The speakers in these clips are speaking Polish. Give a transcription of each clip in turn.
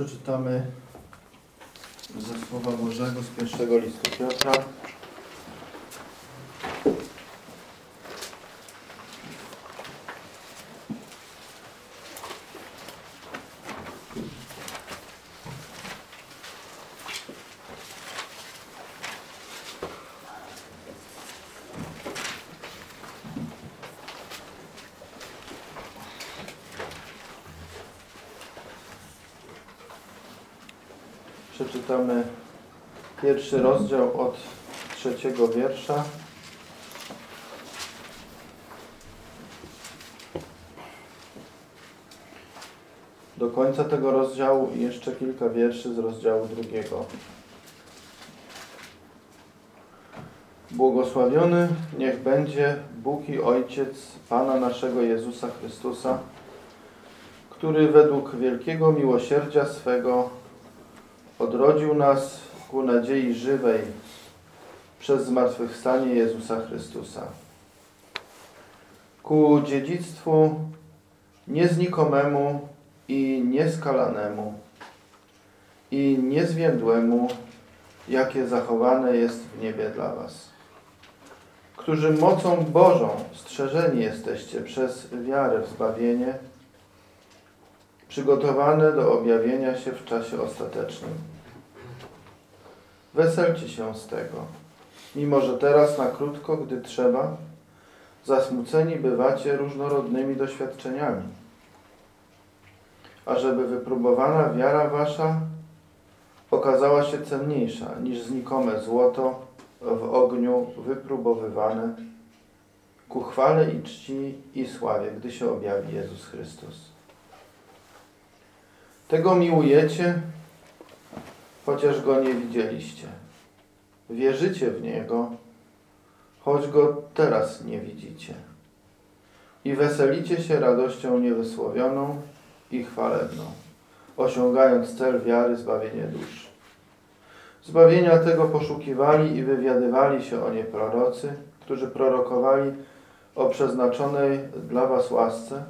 Przeczytamy ze Słowa Bożego z pierwszego listu Piotra. Przeczytamy pierwszy rozdział od trzeciego wiersza. Do końca tego rozdziału i jeszcze kilka wierszy z rozdziału drugiego. Błogosławiony niech będzie Bóg i Ojciec Pana naszego Jezusa Chrystusa, który według wielkiego miłosierdzia swego odrodził nas ku nadziei żywej przez zmartwychwstanie Jezusa Chrystusa. Ku dziedzictwu nieznikomemu i nieskalanemu i niezwiędłemu, jakie zachowane jest w niebie dla Was, którzy mocą Bożą strzeżeni jesteście przez wiarę w zbawienie, przygotowane do objawienia się w czasie ostatecznym. Weselcie się z tego, mimo że teraz na krótko, gdy trzeba, zasmuceni bywacie różnorodnymi doświadczeniami, ażeby wypróbowana wiara wasza okazała się cenniejsza niż znikome złoto w ogniu wypróbowywane ku chwale i czci i sławie, gdy się objawi Jezus Chrystus. Tego miłujecie, chociaż Go nie widzieliście. Wierzycie w Niego, choć Go teraz nie widzicie. I weselicie się radością niewysłowioną i chwalebną, osiągając cel wiary zbawienie dusz. Zbawienia tego poszukiwali i wywiadywali się o nie prorocy, którzy prorokowali o przeznaczonej dla was łasce,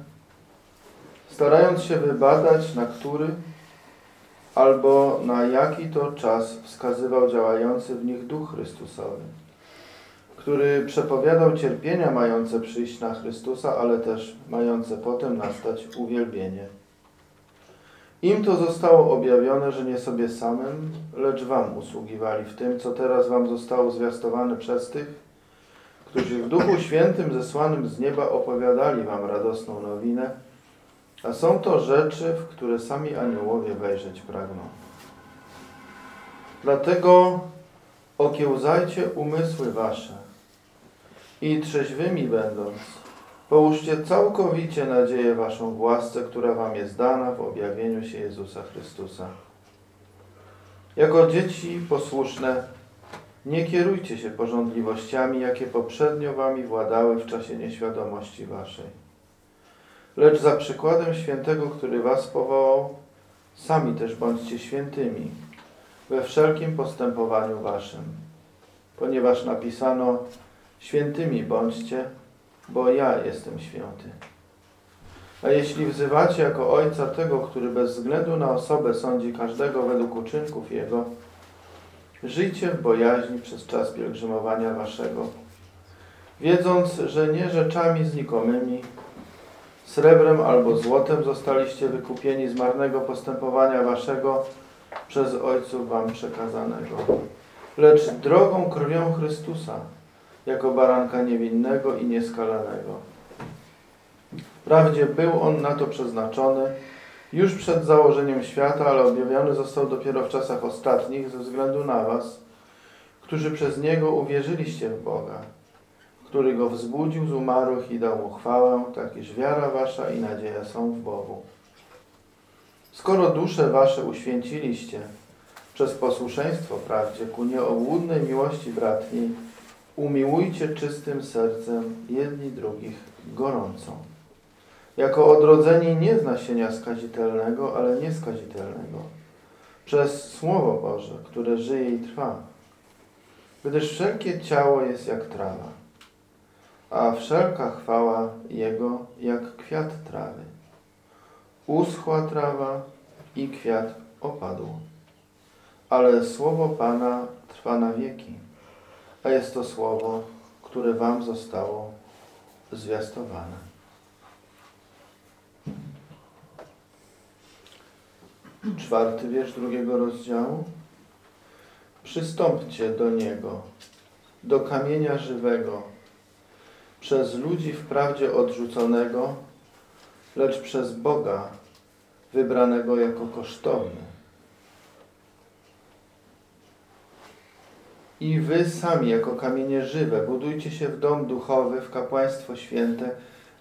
starając się wybadać, na który albo na jaki to czas wskazywał działający w nich Duch Chrystusowy, który przepowiadał cierpienia mające przyjść na Chrystusa, ale też mające potem nastać uwielbienie. Im to zostało objawione, że nie sobie samym, lecz wam usługiwali w tym, co teraz wam zostało zwiastowane przez tych, którzy w Duchu Świętym zesłanym z nieba opowiadali wam radosną nowinę, a są to rzeczy, w które sami aniołowie wejrzeć pragną. Dlatego okiełzajcie umysły wasze i trzeźwymi będąc, połóżcie całkowicie nadzieję waszą w łasce, która wam jest dana w objawieniu się Jezusa Chrystusa. Jako dzieci posłuszne, nie kierujcie się porządliwościami, jakie poprzednio wami władały w czasie nieświadomości waszej lecz za przykładem świętego, który was powołał, sami też bądźcie świętymi we wszelkim postępowaniu waszym. Ponieważ napisano, świętymi bądźcie, bo ja jestem święty. A jeśli wzywacie jako Ojca tego, który bez względu na osobę sądzi każdego według uczynków Jego, żyjcie w bojaźni przez czas pielgrzymowania waszego, wiedząc, że nie rzeczami znikomymi, Srebrem albo złotem zostaliście wykupieni z marnego postępowania waszego przez Ojców wam przekazanego, lecz drogą krwią Chrystusa, jako baranka niewinnego i nieskalanego. Wprawdzie był on na to przeznaczony już przed założeniem świata, ale objawiony został dopiero w czasach ostatnich ze względu na was, którzy przez Niego uwierzyliście w Boga który go wzbudził z umarłych i dał mu chwałę, tak iż wiara wasza i nadzieja są w Bogu. Skoro dusze wasze uświęciliście przez posłuszeństwo prawdzie ku nieobłudnej miłości bratniej, umiłujcie czystym sercem jedni drugich gorącą. Jako odrodzeni nie z nasienia skazitelnego, ale nieskazitelnego, przez Słowo Boże, które żyje i trwa. Gdyż wszelkie ciało jest jak trawa a wszelka chwała Jego jak kwiat trawy. Uschła trawa i kwiat opadł. Ale słowo Pana trwa na wieki, a jest to słowo, które wam zostało zwiastowane. Czwarty wiersz drugiego rozdziału. Przystąpcie do Niego, do kamienia żywego, przez ludzi wprawdzie odrzuconego, lecz przez Boga wybranego jako kosztowny. I wy sami, jako kamienie żywe, budujcie się w dom duchowy, w kapłaństwo święte,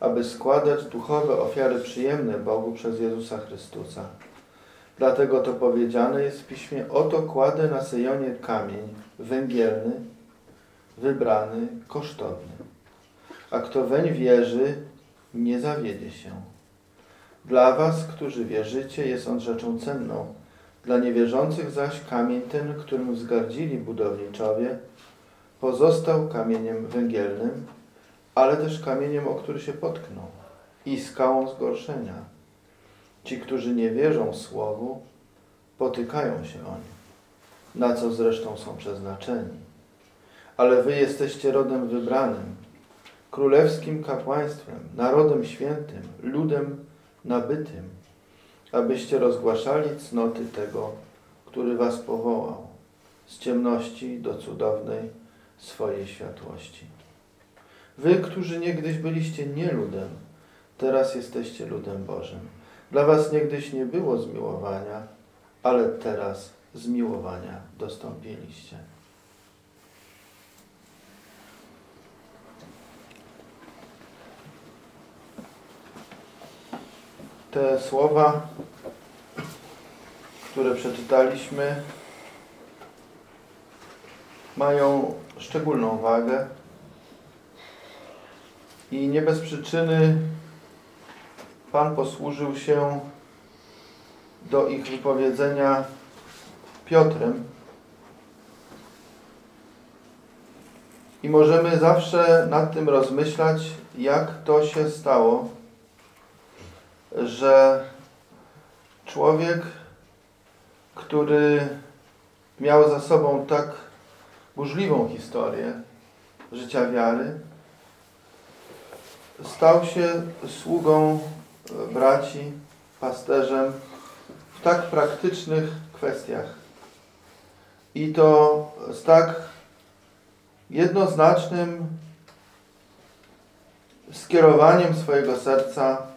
aby składać duchowe ofiary przyjemne Bogu przez Jezusa Chrystusa. Dlatego to powiedziane jest w piśmie: Oto kładę na Syjonie kamień węgielny, wybrany, kosztowny. A kto weń wierzy, nie zawiedzie się. Dla was, którzy wierzycie, jest on rzeczą cenną. Dla niewierzących zaś kamień ten, którym wzgardzili budowniczowie, pozostał kamieniem węgielnym, ale też kamieniem, o który się potknął i skałą zgorszenia. Ci, którzy nie wierzą Słowu, potykają się o nie, na co zresztą są przeznaczeni. Ale wy jesteście rodem wybranym, królewskim kapłaństwem, narodem świętym, ludem nabytym, abyście rozgłaszali cnoty tego, który was powołał z ciemności do cudownej swojej światłości. Wy, którzy niegdyś byliście nie ludem, teraz jesteście ludem Bożym. Dla was niegdyś nie było zmiłowania, ale teraz zmiłowania dostąpiliście. Te słowa, które przeczytaliśmy, mają szczególną wagę i nie bez przyczyny Pan posłużył się do ich wypowiedzenia Piotrem. I możemy zawsze nad tym rozmyślać, jak to się stało, że człowiek, który miał za sobą tak burzliwą historię życia wiary, stał się sługą braci, pasterzem w tak praktycznych kwestiach. I to z tak jednoznacznym skierowaniem swojego serca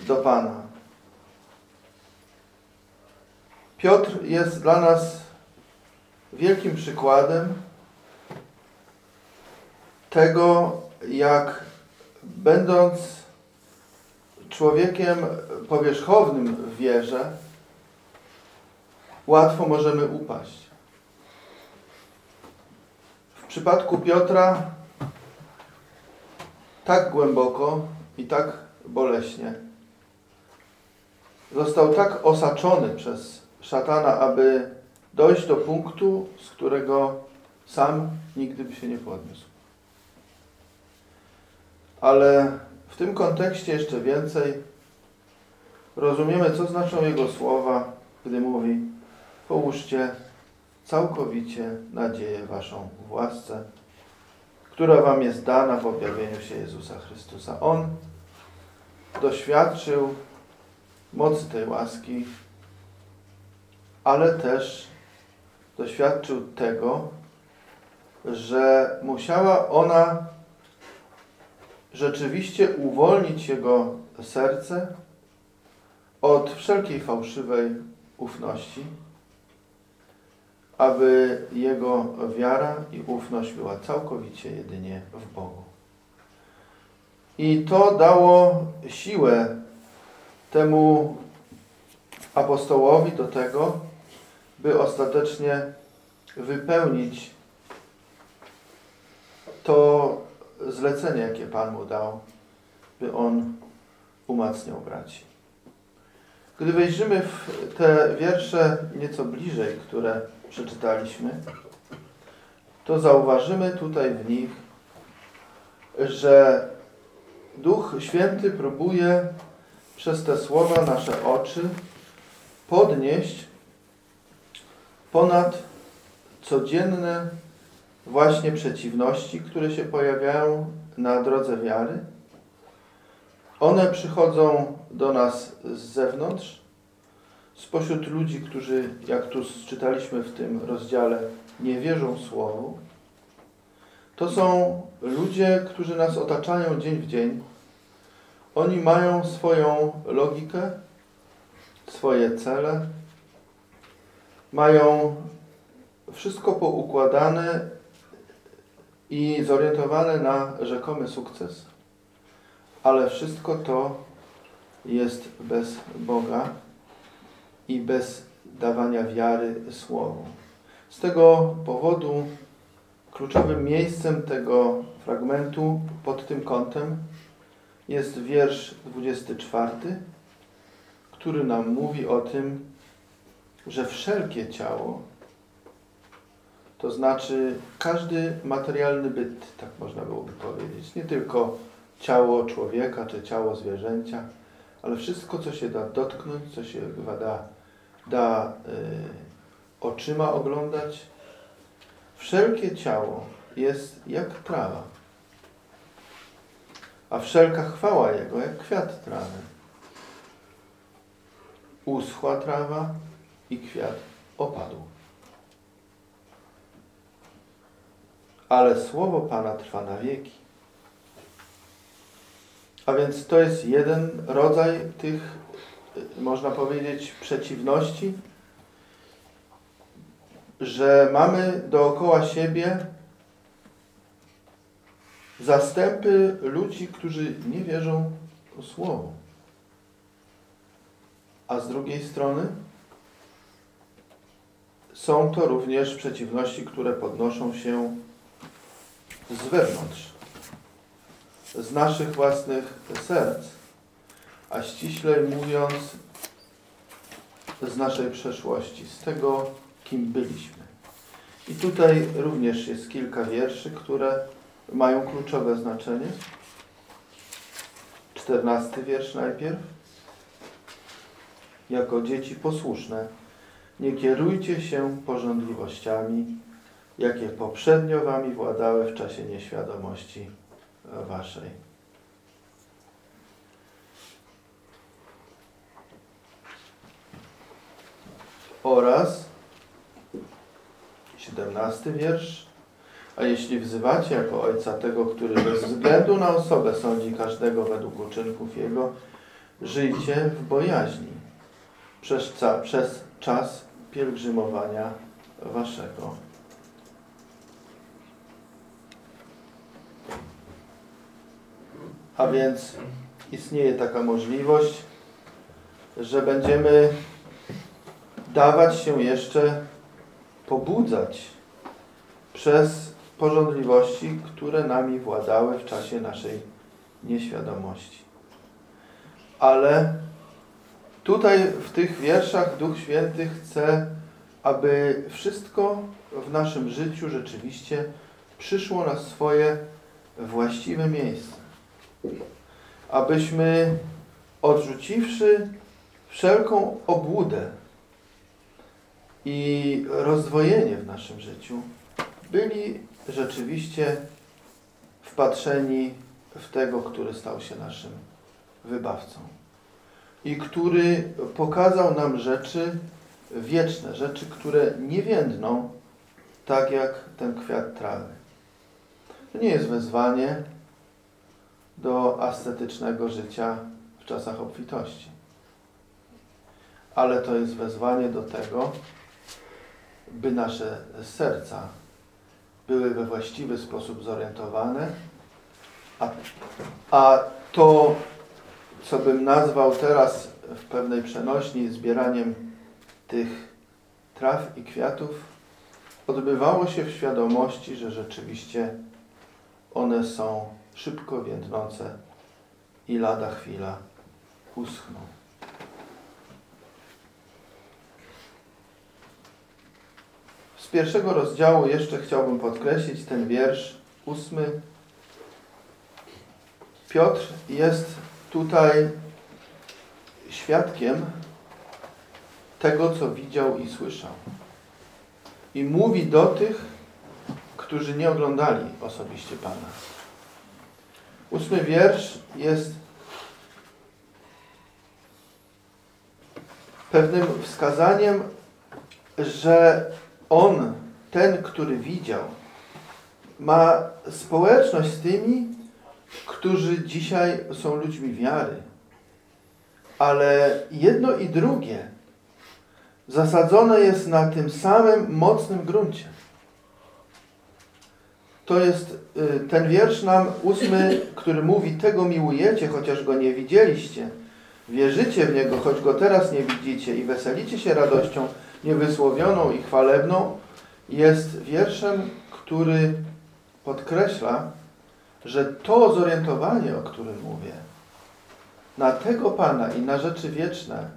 do Pana. Piotr jest dla nas wielkim przykładem tego, jak będąc człowiekiem powierzchownym w wierze, łatwo możemy upaść. W przypadku Piotra tak głęboko i tak boleśnie został tak osaczony przez szatana, aby dojść do punktu, z którego sam nigdy by się nie podniósł. Ale w tym kontekście jeszcze więcej rozumiemy, co znaczą Jego słowa, gdy mówi połóżcie całkowicie nadzieję Waszą w łasce, która Wam jest dana w objawieniu się Jezusa Chrystusa. On doświadczył mocy tej łaski, ale też doświadczył tego, że musiała ona rzeczywiście uwolnić jego serce od wszelkiej fałszywej ufności, aby jego wiara i ufność była całkowicie jedynie w Bogu. I to dało siłę temu apostołowi do tego, by ostatecznie wypełnić to zlecenie, jakie Pan mu dał, by on umacniał braci. Gdy wejrzymy w te wiersze nieco bliżej, które przeczytaliśmy, to zauważymy tutaj w nich, że Duch Święty próbuje przez te słowa nasze oczy podnieść ponad codzienne właśnie przeciwności, które się pojawiają na drodze wiary. One przychodzą do nas z zewnątrz, spośród ludzi, którzy, jak tu czytaliśmy w tym rozdziale, nie wierzą Słowu. To są ludzie, którzy nas otaczają dzień w dzień. Oni mają swoją logikę, swoje cele, mają wszystko poukładane i zorientowane na rzekomy sukces, ale wszystko to jest bez Boga i bez dawania wiary Słowu. Z tego powodu kluczowym miejscem tego fragmentu pod tym kątem jest wiersz 24, który nam mówi o tym, że wszelkie ciało, to znaczy każdy materialny byt, tak można byłoby powiedzieć, nie tylko ciało człowieka czy ciało zwierzęcia, ale wszystko, co się da dotknąć, co się da, da y, oczyma oglądać, wszelkie ciało jest jak trawa, a wszelka chwała Jego jak kwiat trawy. Uschła trawa i kwiat opadł. Ale słowo Pana trwa na wieki. A więc to jest jeden rodzaj tych, można powiedzieć, przeciwności, że mamy dookoła siebie zastępy ludzi, którzy nie wierzą w Słowo. A z drugiej strony są to również przeciwności, które podnoszą się z wewnątrz, z naszych własnych serc, a ściślej mówiąc, z naszej przeszłości, z tego, kim byliśmy. I tutaj również jest kilka wierszy, które mają kluczowe znaczenie. Czternasty wiersz najpierw. Jako dzieci posłuszne, nie kierujcie się porządliwościami, jakie poprzednio wami władały w czasie nieświadomości waszej. Oraz 17 wiersz. A jeśli wzywacie jako Ojca tego, który bez względu na osobę sądzi każdego według uczynków Jego, żyjcie w bojaźni przez, przez czas pielgrzymowania waszego. A więc istnieje taka możliwość, że będziemy dawać się jeszcze pobudzać przez porządliwości, które nami władały w czasie naszej nieświadomości. Ale tutaj w tych wierszach Duch Święty chce, aby wszystko w naszym życiu rzeczywiście przyszło na swoje właściwe miejsce. Abyśmy odrzuciwszy wszelką obłudę i rozdwojenie w naszym życiu, byli rzeczywiście wpatrzeni w tego, który stał się naszym wybawcą i który pokazał nam rzeczy wieczne, rzeczy, które nie więdną, tak jak ten kwiat trawy. To nie jest wezwanie do ascetycznego życia w czasach obfitości, ale to jest wezwanie do tego, by nasze serca były we właściwy sposób zorientowane, a, a to, co bym nazwał teraz w pewnej przenośni zbieraniem tych traw i kwiatów, odbywało się w świadomości, że rzeczywiście one są szybko więdnące i lada chwila uschną. Z pierwszego rozdziału jeszcze chciałbym podkreślić ten wiersz ósmy. Piotr jest tutaj świadkiem tego, co widział i słyszał. I mówi do tych, którzy nie oglądali osobiście Pana. Ósmy wiersz jest pewnym wskazaniem, że on, ten, który widział, ma społeczność z tymi, którzy dzisiaj są ludźmi wiary. Ale jedno i drugie zasadzone jest na tym samym mocnym gruncie. To jest y, ten wiersz nam ósmy, który mówi, tego miłujecie, chociaż go nie widzieliście. Wierzycie w Niego, choć Go teraz nie widzicie i weselicie się radością niewysłowioną i chwalebną, jest wierszem, który podkreśla, że to zorientowanie, o którym mówię, na tego Pana i na rzeczy wieczne,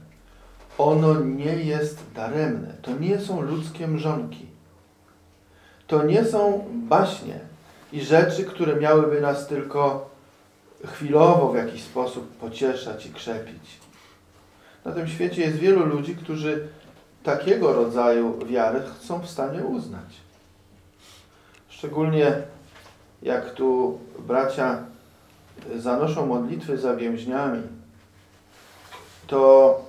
ono nie jest daremne. To nie są ludzkie mrzonki. To nie są baśnie i rzeczy, które miałyby nas tylko chwilowo w jakiś sposób pocieszać i krzepić. Na tym świecie jest wielu ludzi, którzy takiego rodzaju wiary są w stanie uznać. Szczególnie jak tu bracia zanoszą modlitwy za więźniami, to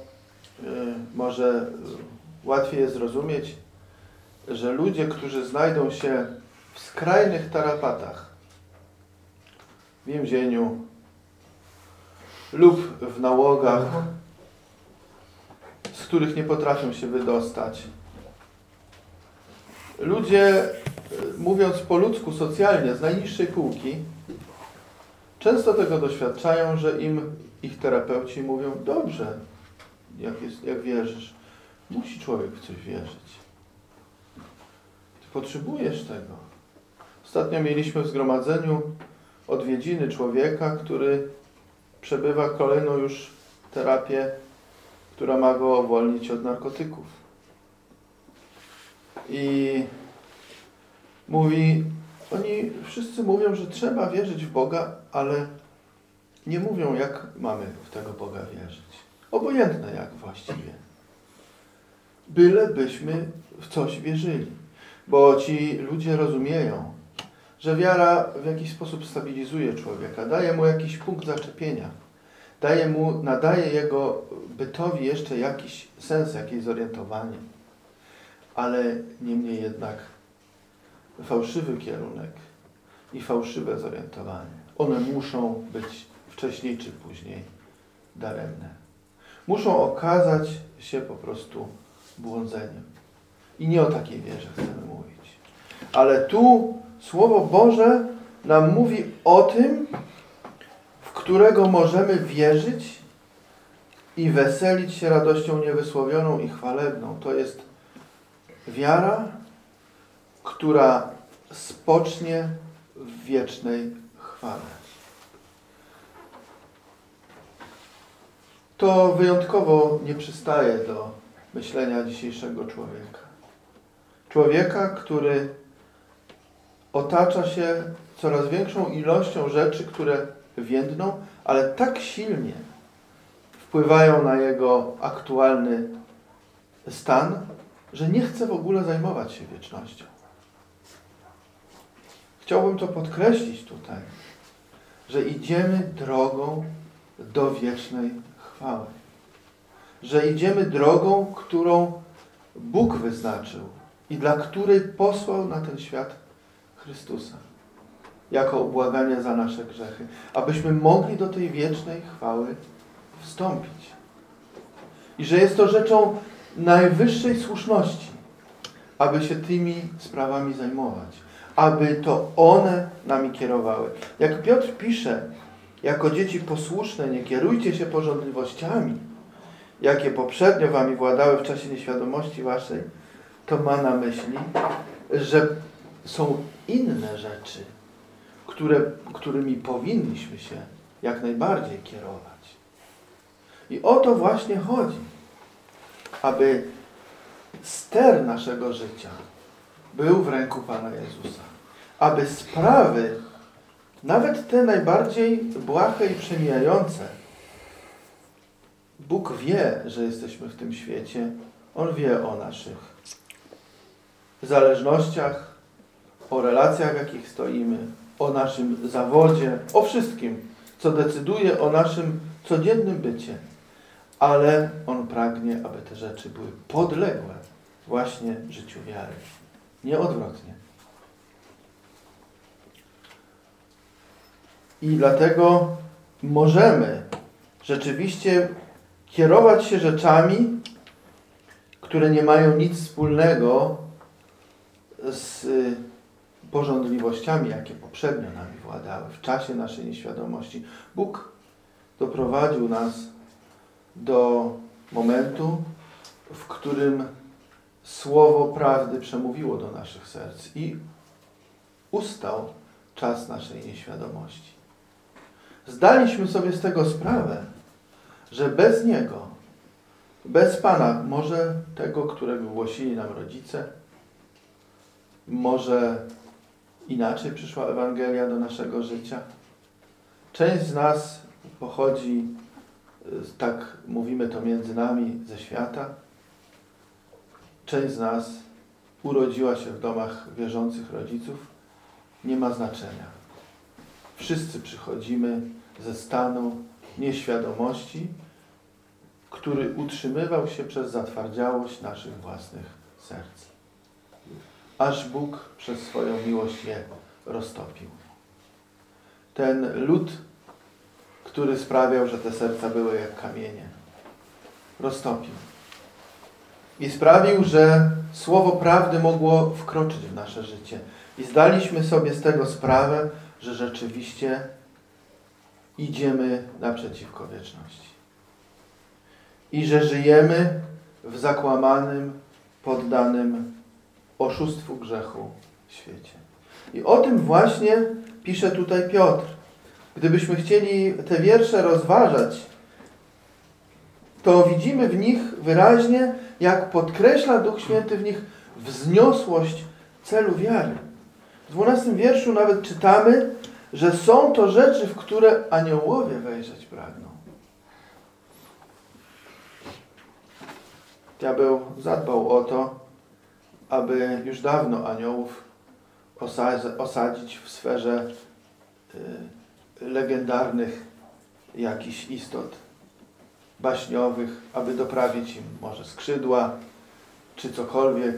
y, może łatwiej jest zrozumieć, że ludzie, którzy znajdą się w skrajnych tarapatach, w więzieniu lub w nałogach, z których nie potrafią się wydostać. Ludzie, mówiąc po ludzku, socjalnie, z najniższej półki, często tego doświadczają, że im ich terapeuci mówią, dobrze, jak, jest, jak wierzysz, musi człowiek w coś wierzyć. Ty potrzebujesz tego. Ostatnio mieliśmy w zgromadzeniu odwiedziny człowieka, który przebywa kolejną już terapię, która ma go uwolnić od narkotyków. I mówi, oni wszyscy mówią, że trzeba wierzyć w Boga, ale nie mówią, jak mamy w tego Boga wierzyć. Obojętne jak właściwie. Bylebyśmy w coś wierzyli. Bo ci ludzie rozumieją, że wiara w jakiś sposób stabilizuje człowieka, daje mu jakiś punkt zaczepienia, daje mu, nadaje jego bytowi jeszcze jakiś sens, jakieś zorientowanie. Ale niemniej jednak fałszywy kierunek i fałszywe zorientowanie, one muszą być wcześniej czy później daremne. Muszą okazać się po prostu błądzeniem. I nie o takiej wierze chcemy mówić. Ale tu Słowo Boże nam mówi o tym, którego możemy wierzyć i weselić się radością niewysłowioną i chwalebną. To jest wiara, która spocznie w wiecznej chwale. To wyjątkowo nie przystaje do myślenia dzisiejszego człowieka. Człowieka, który otacza się coraz większą ilością rzeczy, które więdną, ale tak silnie wpływają na jego aktualny stan, że nie chce w ogóle zajmować się wiecznością. Chciałbym to podkreślić tutaj, że idziemy drogą do wiecznej chwały. Że idziemy drogą, którą Bóg wyznaczył i dla której posłał na ten świat Chrystusa jako obłaganie za nasze grzechy, abyśmy mogli do tej wiecznej chwały wstąpić. I że jest to rzeczą najwyższej słuszności, aby się tymi sprawami zajmować, aby to one nami kierowały. Jak Piotr pisze, jako dzieci posłuszne, nie kierujcie się porządliwościami, jakie poprzednio wami władały w czasie nieświadomości waszej, to ma na myśli, że są inne rzeczy, które, którymi powinniśmy się jak najbardziej kierować. I o to właśnie chodzi, aby ster naszego życia był w ręku Pana Jezusa. Aby sprawy, nawet te najbardziej błahe i przemijające, Bóg wie, że jesteśmy w tym świecie On wie o naszych zależnościach, o relacjach, w jakich stoimy, o naszym zawodzie, o wszystkim, co decyduje o naszym codziennym bycie. Ale On pragnie, aby te rzeczy były podległe właśnie życiu wiary. Nie odwrotnie. I dlatego możemy rzeczywiście kierować się rzeczami, które nie mają nic wspólnego z y, porządliwościami, jakie poprzednio nami władały w czasie naszej nieświadomości. Bóg doprowadził nas do momentu, w którym słowo prawdy przemówiło do naszych serc i ustał czas naszej nieświadomości. Zdaliśmy sobie z tego sprawę, że bez Niego, bez Pana, może tego, którego głosili nam rodzice, może inaczej przyszła Ewangelia do naszego życia. Część z nas pochodzi, tak mówimy to między nami, ze świata. Część z nas urodziła się w domach wierzących rodziców. Nie ma znaczenia. Wszyscy przychodzimy ze stanu nieświadomości, który utrzymywał się przez zatwardziałość naszych własnych serc. Aż Bóg przez swoją miłość je roztopił. Ten lód, który sprawiał, że te serca były jak kamienie, roztopił. I sprawił, że słowo prawdy mogło wkroczyć w nasze życie. I zdaliśmy sobie z tego sprawę, że rzeczywiście idziemy naprzeciwko wieczności. I że żyjemy w zakłamanym, poddanym oszustwu grzechu świecie. I o tym właśnie pisze tutaj Piotr. Gdybyśmy chcieli te wiersze rozważać, to widzimy w nich wyraźnie, jak podkreśla Duch Święty w nich wzniosłość celu wiary. W dwunastym wierszu nawet czytamy, że są to rzeczy, w które aniołowie wejrzeć pragną. Diabeł zadbał o to, aby już dawno aniołów osadzić w sferze y, legendarnych jakichś istot baśniowych, aby doprawić im może skrzydła, czy cokolwiek.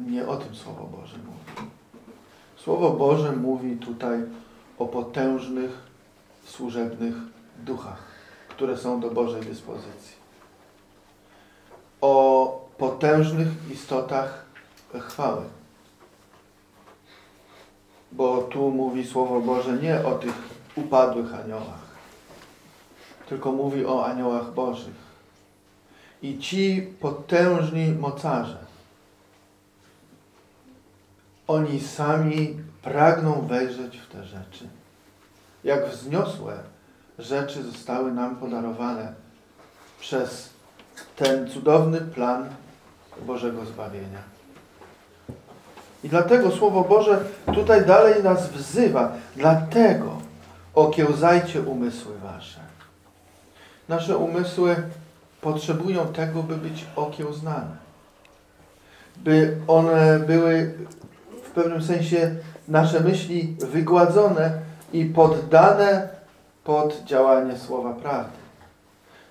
Nie o tym Słowo Boże mówi. Słowo Boże mówi tutaj o potężnych, służebnych duchach, które są do Bożej dyspozycji. O potężnych istotach chwały. Bo tu mówi Słowo Boże nie o tych upadłych aniołach, tylko mówi o aniołach Bożych. I ci potężni mocarze, oni sami pragną wejrzeć w te rzeczy. Jak wzniosłe rzeczy zostały nam podarowane przez ten cudowny plan Bożego zbawienia. I dlatego Słowo Boże tutaj dalej nas wzywa. Dlatego okiełzajcie umysły wasze. Nasze umysły potrzebują tego, by być okiełznane. By one były w pewnym sensie nasze myśli wygładzone i poddane pod działanie Słowa Prawdy.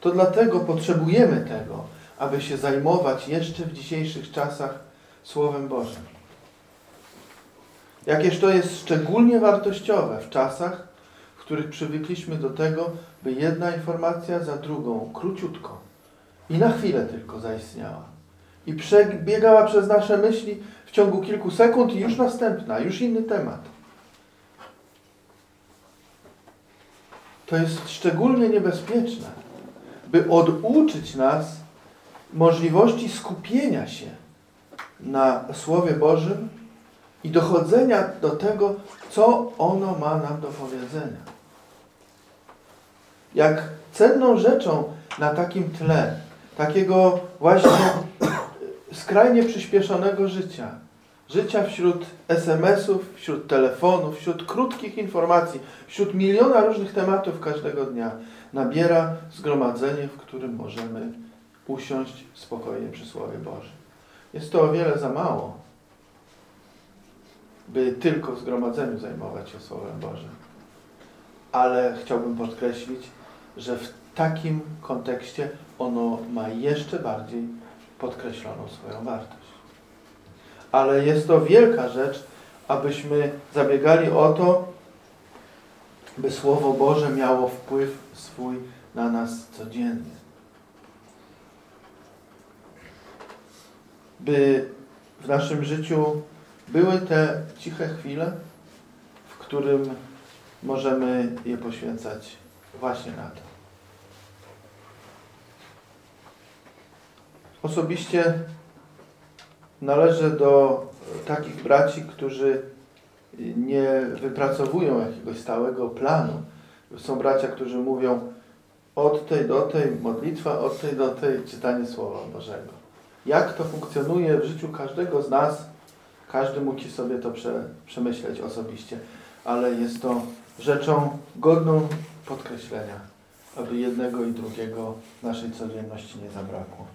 To dlatego potrzebujemy tego, aby się zajmować jeszcze w dzisiejszych czasach Słowem Bożym. Jakież to jest szczególnie wartościowe w czasach, w których przywykliśmy do tego, by jedna informacja za drugą, króciutko i na chwilę tylko zaistniała. I przebiegała przez nasze myśli w ciągu kilku sekund i już następna, już inny temat. To jest szczególnie niebezpieczne, by oduczyć nas możliwości skupienia się na Słowie Bożym i dochodzenia do tego, co ono ma nam do powiedzenia. Jak cenną rzeczą na takim tle, takiego właśnie skrajnie przyspieszonego życia, życia wśród SMS-ów, wśród telefonów, wśród krótkich informacji, wśród miliona różnych tematów każdego dnia, nabiera zgromadzenie, w którym możemy usiąść spokojnie przy Słowie Bożym. Jest to o wiele za mało, by tylko w zgromadzeniu zajmować się Słowem Bożym. Ale chciałbym podkreślić, że w takim kontekście ono ma jeszcze bardziej podkreśloną swoją wartość. Ale jest to wielka rzecz, abyśmy zabiegali o to, by Słowo Boże miało wpływ swój na nas codziennie. By w naszym życiu były te ciche chwile, w którym możemy je poświęcać właśnie na to. Osobiście należę do takich braci, którzy nie wypracowują jakiegoś stałego planu. Są bracia, którzy mówią od tej do tej modlitwa, od tej do tej czytanie Słowa Bożego. Jak to funkcjonuje w życiu każdego z nas, każdy musi sobie to prze, przemyśleć osobiście, ale jest to rzeczą godną podkreślenia, aby jednego i drugiego naszej codzienności nie zabrakło.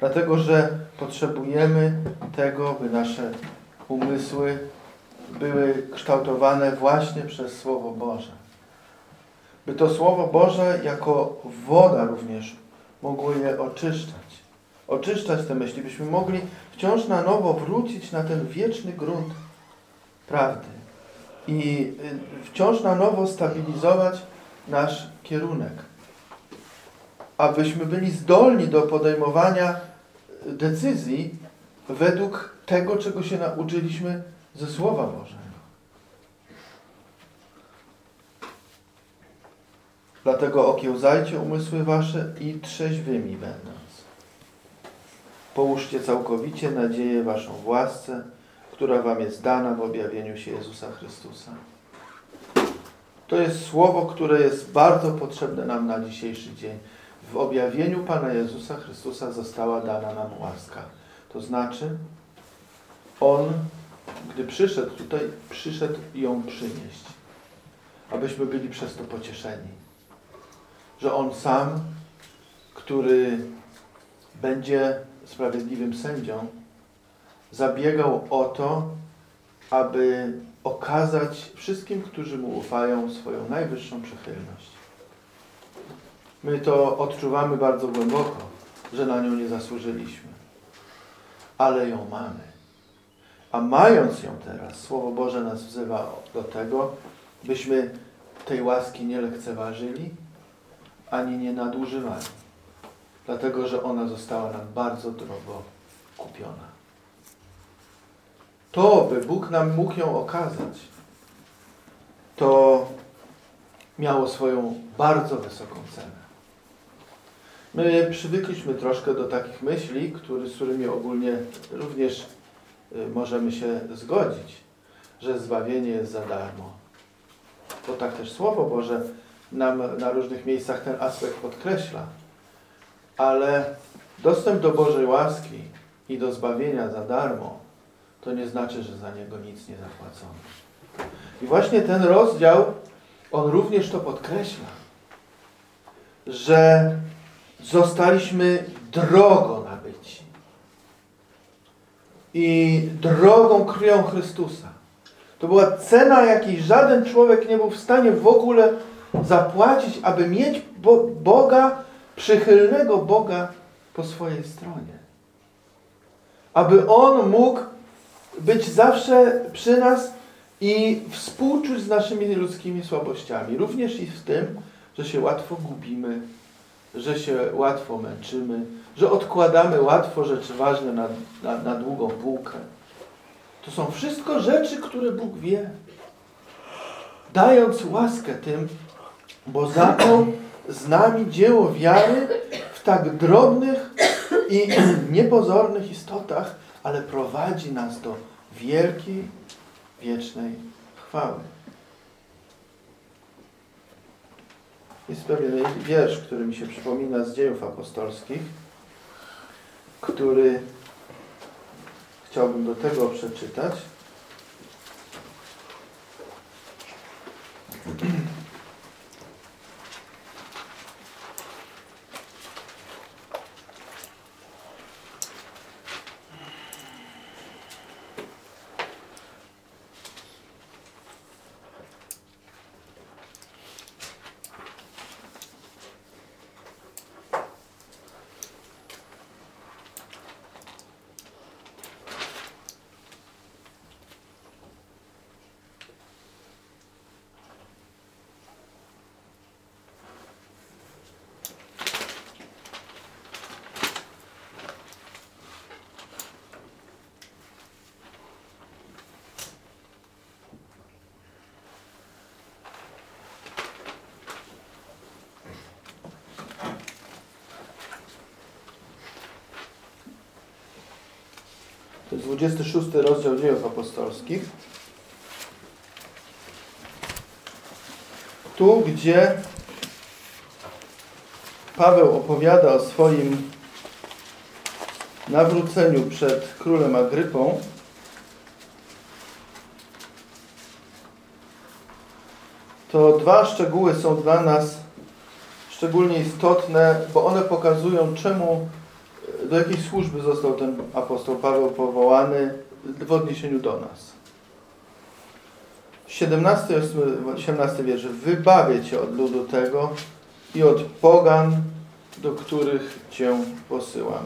Dlatego, że potrzebujemy tego, by nasze umysły były kształtowane właśnie przez Słowo Boże. By to Słowo Boże jako woda również mogło je oczyszczać. Oczyszczać te myśli, byśmy mogli wciąż na nowo wrócić na ten wieczny grunt prawdy i y, wciąż na nowo stabilizować nasz kierunek. Abyśmy byli zdolni do podejmowania decyzji według tego, czego się nauczyliśmy ze Słowa Bożego. Dlatego okiełzajcie umysły wasze i trzeźwymi będąc. Połóżcie całkowicie nadzieję waszą w łasce, która wam jest dana w objawieniu się Jezusa Chrystusa. To jest słowo, które jest bardzo potrzebne nam na dzisiejszy dzień. W objawieniu Pana Jezusa Chrystusa została dana nam łaska. To znaczy, On, gdy przyszedł tutaj, przyszedł ją przynieść, abyśmy byli przez to pocieszeni. Że On sam, który będzie sprawiedliwym sędzią, zabiegał o to, aby okazać wszystkim, którzy Mu ufają, swoją najwyższą przychylność. My to odczuwamy bardzo głęboko, że na nią nie zasłużyliśmy. Ale ją mamy. A mając ją teraz, Słowo Boże nas wzywa do tego, byśmy tej łaski nie lekceważyli, ani nie nadużywali. Dlatego, że ona została nam bardzo drogo kupiona. To, by Bóg nam mógł ją okazać, to miało swoją bardzo wysoką cenę. My przywykliśmy troszkę do takich myśli, który, z którymi ogólnie również y, możemy się zgodzić, że zbawienie jest za darmo. To tak też Słowo Boże nam na różnych miejscach ten aspekt podkreśla. Ale dostęp do Bożej łaski i do zbawienia za darmo to nie znaczy, że za niego nic nie zapłacono. I właśnie ten rozdział, on również to podkreśla, że zostaliśmy drogo nabyci. I drogą krwią Chrystusa. To była cena, jakiej żaden człowiek nie był w stanie w ogóle zapłacić, aby mieć Bo Boga, przychylnego Boga po swojej stronie. Aby On mógł być zawsze przy nas i współczuć z naszymi ludzkimi słabościami. Również i w tym, że się łatwo gubimy, że się łatwo męczymy, że odkładamy łatwo rzeczy ważne na, na, na długą półkę. To są wszystko rzeczy, które Bóg wie. Dając łaskę tym, bo za to z nami dzieło wiary w tak drobnych i niepozornych istotach, ale prowadzi nas do wielkiej, wiecznej chwały. Jest pewien wiersz, który mi się przypomina z dziejów apostolskich, który chciałbym do tego przeczytać. 26 rozdział dziejów apostolskich. Tu, gdzie Paweł opowiada o swoim nawróceniu przed królem Agrypą, to dwa szczegóły są dla nas szczególnie istotne, bo one pokazują, czemu, do jakiej służby został ten apostoł Paweł powołany w odniesieniu do nas. 17, 18 wiersz. Wybawię Cię od ludu tego i od pogan, do których Cię posyłam,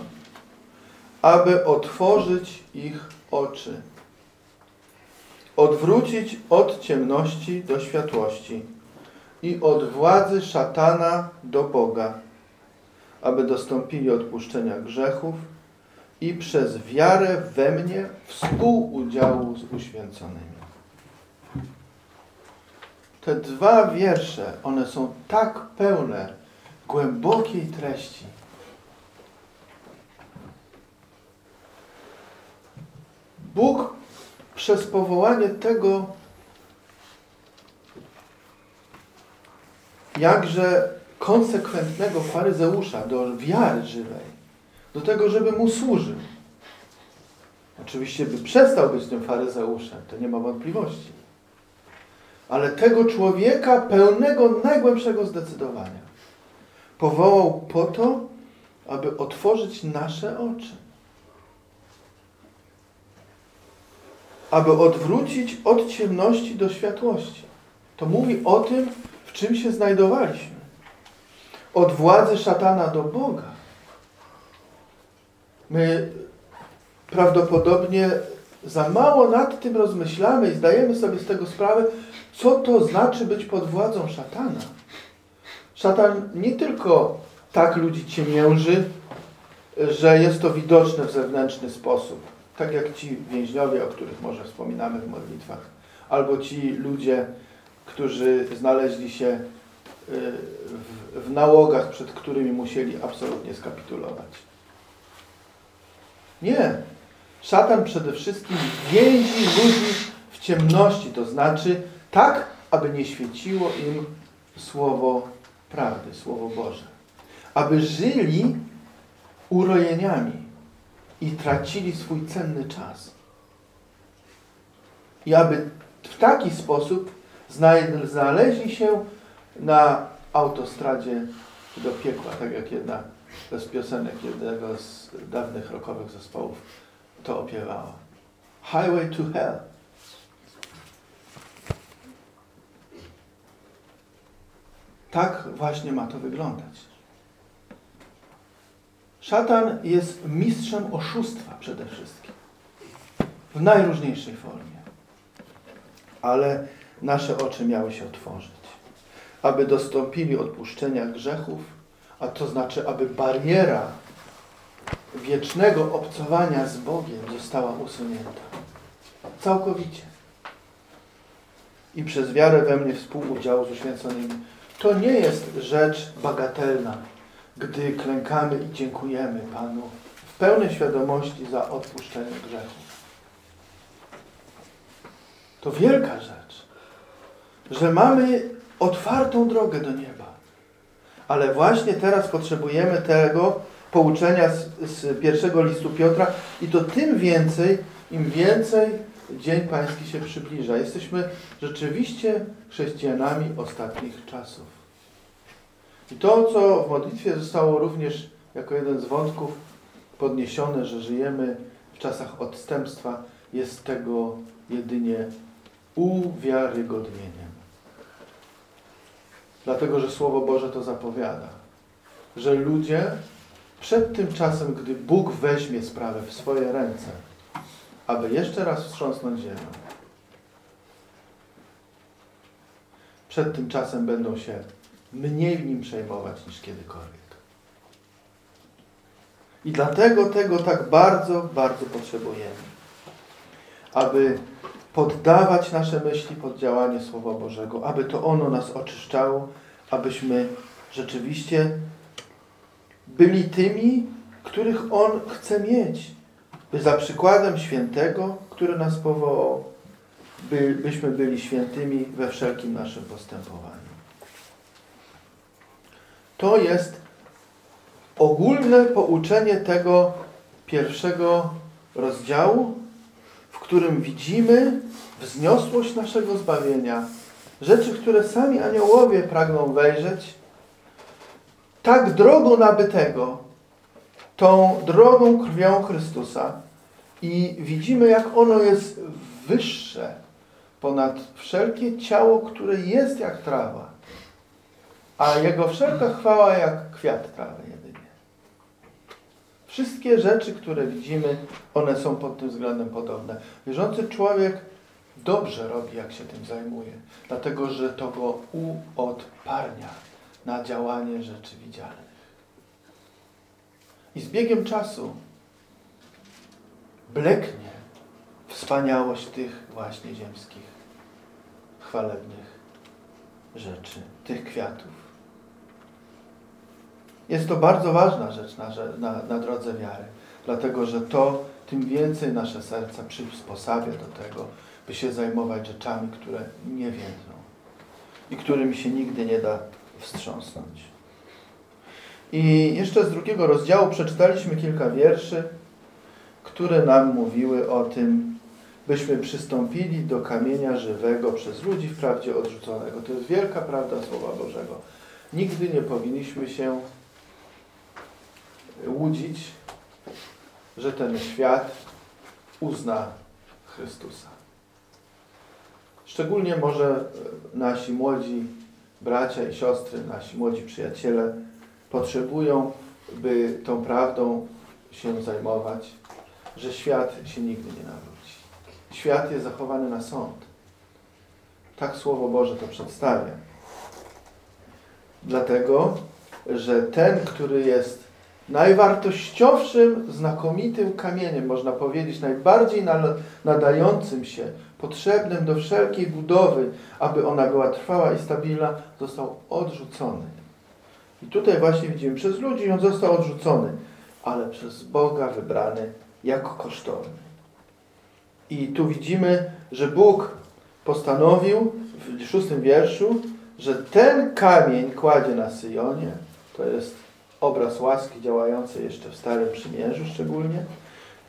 aby otworzyć ich oczy, odwrócić od ciemności do światłości i od władzy szatana do Boga, aby dostąpili odpuszczenia grzechów i przez wiarę we mnie współudziału z uświęconymi. Te dwa wiersze, one są tak pełne głębokiej treści. Bóg przez powołanie tego jakże konsekwentnego faryzeusza do wiary żywej, do tego, żeby mu służył. Oczywiście by przestał być tym faryzeuszem, to nie ma wątpliwości. Ale tego człowieka pełnego najgłębszego zdecydowania powołał po to, aby otworzyć nasze oczy. Aby odwrócić od ciemności do światłości. To mówi o tym, w czym się znajdowaliśmy. Od władzy szatana do Boga. My prawdopodobnie za mało nad tym rozmyślamy i zdajemy sobie z tego sprawę, co to znaczy być pod władzą szatana. Szatan nie tylko tak ludzi ciemięży, że jest to widoczne w zewnętrzny sposób, tak jak ci więźniowie, o których może wspominamy w modlitwach, albo ci ludzie, którzy znaleźli się y, w, w nałogach, przed którymi musieli absolutnie skapitulować. Nie. Szatan przede wszystkim więzi ludzi w ciemności, to znaczy tak, aby nie świeciło im słowo prawdy, słowo Boże. Aby żyli urojeniami i tracili swój cenny czas. I aby w taki sposób znaleźli się na autostradzie do piekła, tak jak jedna z piosenek jednego z dawnych rockowych zespołów to opiewała. Highway to Hell. Tak właśnie ma to wyglądać. Szatan jest mistrzem oszustwa przede wszystkim. W najróżniejszej formie. Ale nasze oczy miały się otworzyć. Aby dostąpili odpuszczenia grzechów, a to znaczy, aby bariera wiecznego obcowania z Bogiem została usunięta. Całkowicie. I przez wiarę we mnie współudziału z uświęconymi. To nie jest rzecz bagatelna, gdy klękamy i dziękujemy Panu w pełnej świadomości za odpuszczenie grzechów. To wielka rzecz, że mamy otwartą drogę do nieba. Ale właśnie teraz potrzebujemy tego pouczenia z, z pierwszego listu Piotra i to tym więcej, im więcej Dzień Pański się przybliża. Jesteśmy rzeczywiście chrześcijanami ostatnich czasów. I to, co w modlitwie zostało również jako jeden z wątków podniesione, że żyjemy w czasach odstępstwa, jest tego jedynie uwiarygodnieniem. Dlatego, że Słowo Boże to zapowiada, że ludzie przed tym czasem, gdy Bóg weźmie sprawę w swoje ręce, aby jeszcze raz wstrząsnąć ziemią, przed tym czasem będą się mniej nim przejmować niż kiedykolwiek. I dlatego tego tak bardzo, bardzo potrzebujemy. Aby poddawać nasze myśli pod działanie Słowa Bożego, aby to ono nas oczyszczało, abyśmy rzeczywiście byli tymi, których On chce mieć by za przykładem świętego, który nas powołał, by, byśmy byli świętymi we wszelkim naszym postępowaniu. To jest ogólne pouczenie tego pierwszego rozdziału, którym widzimy wzniosłość naszego zbawienia, rzeczy, które sami aniołowie pragną wejrzeć, tak drogo nabytego, tą drogą krwią Chrystusa. I widzimy, jak ono jest wyższe ponad wszelkie ciało, które jest jak trawa, a jego wszelka chwała jak kwiat trawy. Wszystkie rzeczy, które widzimy, one są pod tym względem podobne. Wierzący człowiek dobrze robi, jak się tym zajmuje, dlatego że to go uodparnia na działanie rzeczy widzialnych. I z biegiem czasu bleknie wspaniałość tych właśnie ziemskich, chwalebnych rzeczy, tych kwiatów. Jest to bardzo ważna rzecz na, na, na drodze wiary, dlatego że to tym więcej nasze serca przysposabia do tego, by się zajmować rzeczami, które nie wiedzą i którymi się nigdy nie da wstrząsnąć. I jeszcze z drugiego rozdziału przeczytaliśmy kilka wierszy, które nam mówiły o tym, byśmy przystąpili do kamienia żywego przez ludzi wprawdzie odrzuconego. To jest wielka prawda Słowa Bożego. Nigdy nie powinniśmy się łudzić, że ten świat uzna Chrystusa. Szczególnie może nasi młodzi bracia i siostry, nasi młodzi przyjaciele potrzebują, by tą prawdą się zajmować, że świat się nigdy nie nawróci. Świat jest zachowany na sąd. Tak Słowo Boże to przedstawia. Dlatego, że ten, który jest najwartościowszym, znakomitym kamieniem, można powiedzieć, najbardziej nadającym się, potrzebnym do wszelkiej budowy, aby ona była trwała i stabilna, został odrzucony. I tutaj właśnie widzimy, przez ludzi on został odrzucony, ale przez Boga wybrany jako kosztowny. I tu widzimy, że Bóg postanowił w szóstym wierszu, że ten kamień kładzie na Syjonie, to jest obraz łaski działający jeszcze w Starym Przymierzu szczególnie,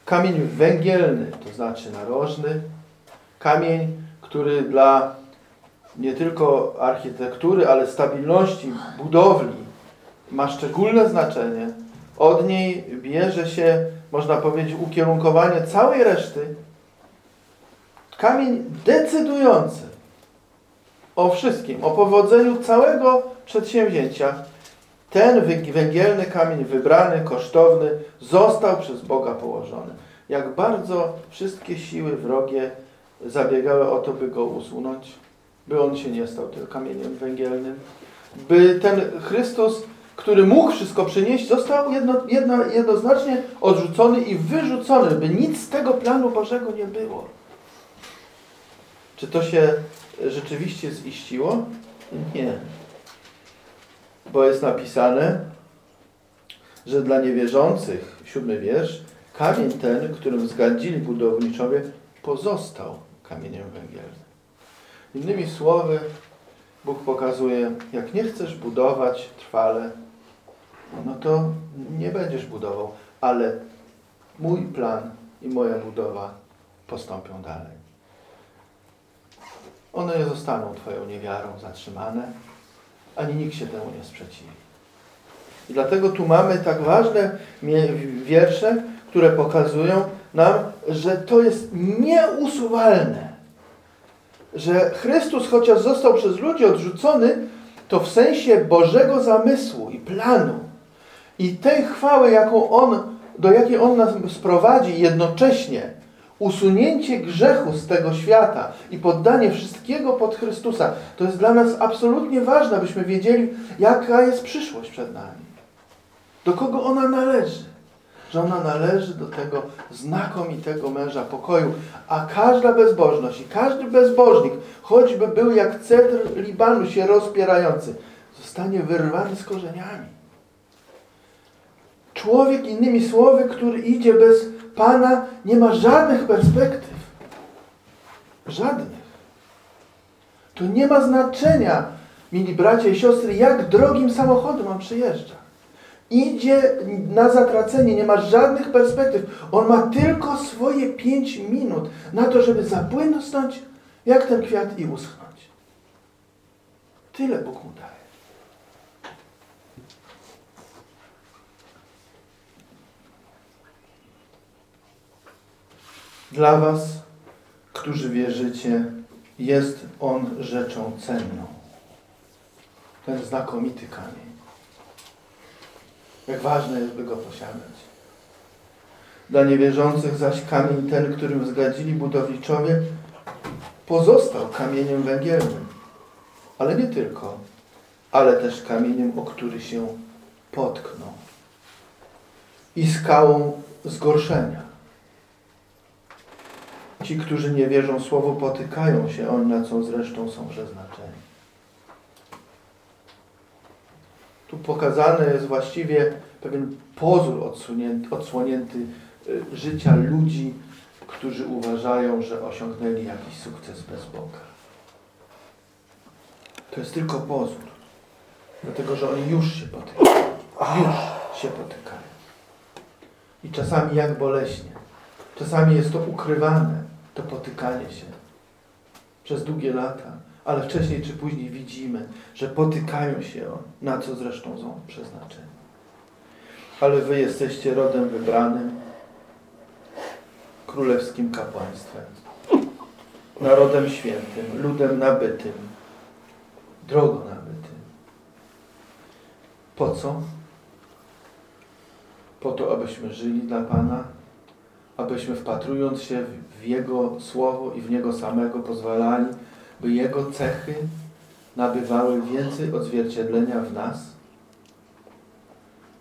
kamień węgielny, to znaczy narożny, kamień, który dla nie tylko architektury, ale stabilności budowli ma szczególne znaczenie. Od niej bierze się, można powiedzieć, ukierunkowanie całej reszty. Kamień decydujący o wszystkim, o powodzeniu całego przedsięwzięcia. Ten węgielny kamień wybrany, kosztowny, został przez Boga położony. Jak bardzo wszystkie siły wrogie zabiegały o to, by go usunąć, by on się nie stał tylko kamieniem węgielnym, by ten Chrystus który mógł wszystko przynieść, został jedno, jedno, jednoznacznie odrzucony i wyrzucony, by nic z tego planu Bożego nie było. Czy to się rzeczywiście ziściło? Nie. Bo jest napisane, że dla niewierzących, siódmy wiersz, kamień ten, którym zgadzili budowniczowie, pozostał kamieniem węgielnym. Innymi słowy, Bóg pokazuje, jak nie chcesz budować trwale, no to nie będziesz budował, ale mój plan i moja budowa postąpią dalej. One nie zostaną Twoją niewiarą zatrzymane, ani nikt się temu nie sprzeciwi. I dlatego tu mamy tak ważne wiersze, które pokazują nam, że to jest nieusuwalne. Że Chrystus, chociaż został przez ludzi odrzucony, to w sensie Bożego zamysłu i planu i tej chwały, jaką On, do jakiej On nas sprowadzi, jednocześnie usunięcie grzechu z tego świata i poddanie wszystkiego pod Chrystusa, to jest dla nas absolutnie ważne, byśmy wiedzieli, jaka jest przyszłość przed nami. Do kogo ona należy. Że ona należy do tego znakomitego męża pokoju, a każda bezbożność i każdy bezbożnik, choćby był jak cedr Libanu się rozpierający, zostanie wyrwany z korzeniami. Człowiek, innymi słowy, który idzie bez Pana nie ma żadnych perspektyw. Żadnych. To nie ma znaczenia, mili bracia i siostry, jak drogim samochodem on przyjeżdża. Idzie na zatracenie, nie ma żadnych perspektyw. On ma tylko swoje pięć minut na to, żeby zapłynąć jak ten kwiat i uschnąć. Tyle Bóg mu daje. Dla Was, którzy wierzycie, jest On rzeczą cenną. Ten znakomity kamień. Jak ważne jest, by go posiadać. Dla niewierzących zaś kamień ten, którym wzgadzili budowniczowie, pozostał kamieniem węgielnym. Ale nie tylko, ale też kamieniem, o który się potknął. I skałą zgorszenia. Ci, którzy nie wierzą słowu, potykają się on, na co zresztą są przeznaczeni. Tu pokazany jest właściwie pewien pozór odsłonięty y, życia ludzi, którzy uważają, że osiągnęli jakiś sukces bez Boga. To jest tylko pozór. Dlatego, że oni już się potykają. Już się potykają. I czasami jak boleśnie. Czasami jest to ukrywane, to potykanie się. Przez długie lata. Ale wcześniej czy później widzimy, że potykają się, na co zresztą są przeznaczeni. Ale wy jesteście rodem wybranym, królewskim kapłaństwem, narodem świętym, ludem nabytym, drogo nabytym. Po co? Po to, abyśmy żyli dla Pana, abyśmy wpatrując się w Jego Słowo i w Niego samego pozwalali, by Jego cechy nabywały więcej odzwierciedlenia w nas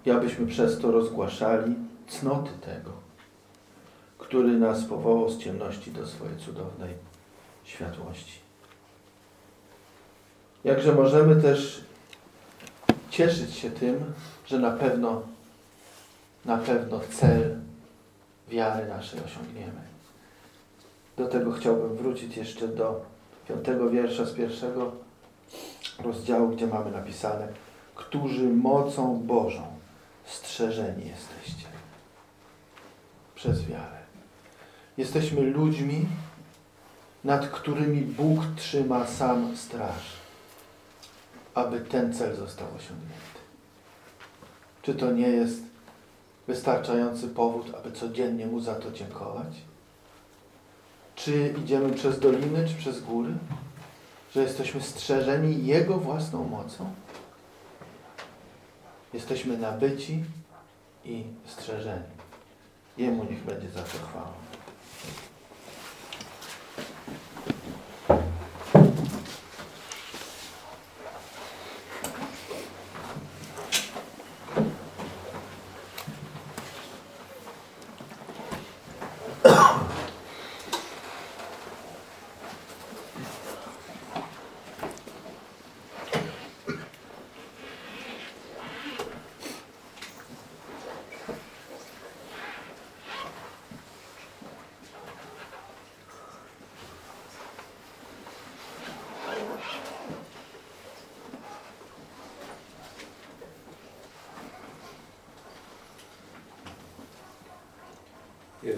i abyśmy przez to rozgłaszali cnoty tego, który nas powołał z ciemności do swojej cudownej światłości. Jakże możemy też cieszyć się tym, że na pewno, na pewno cel wiary naszej osiągniemy. Do tego chciałbym wrócić jeszcze do piątego wiersza z pierwszego rozdziału, gdzie mamy napisane którzy mocą Bożą strzeżeni jesteście przez wiarę. Jesteśmy ludźmi, nad którymi Bóg trzyma sam straż, aby ten cel został osiągnięty. Czy to nie jest wystarczający powód, aby codziennie Mu za to dziękować? Czy idziemy przez doliny, czy przez góry? Że jesteśmy strzeżeni Jego własną mocą? Jesteśmy nabyci i strzeżeni. Jemu niech będzie za to chwała.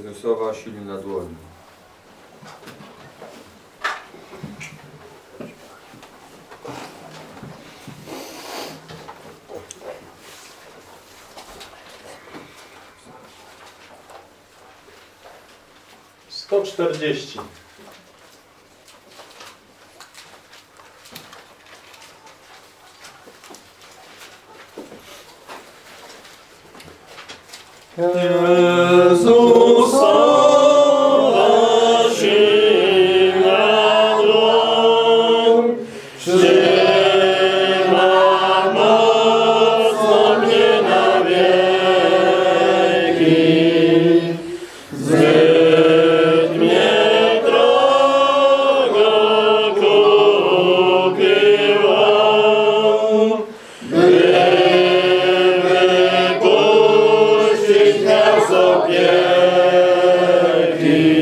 Jezusowa silna dłoń. Sto czterdzieści. Amen.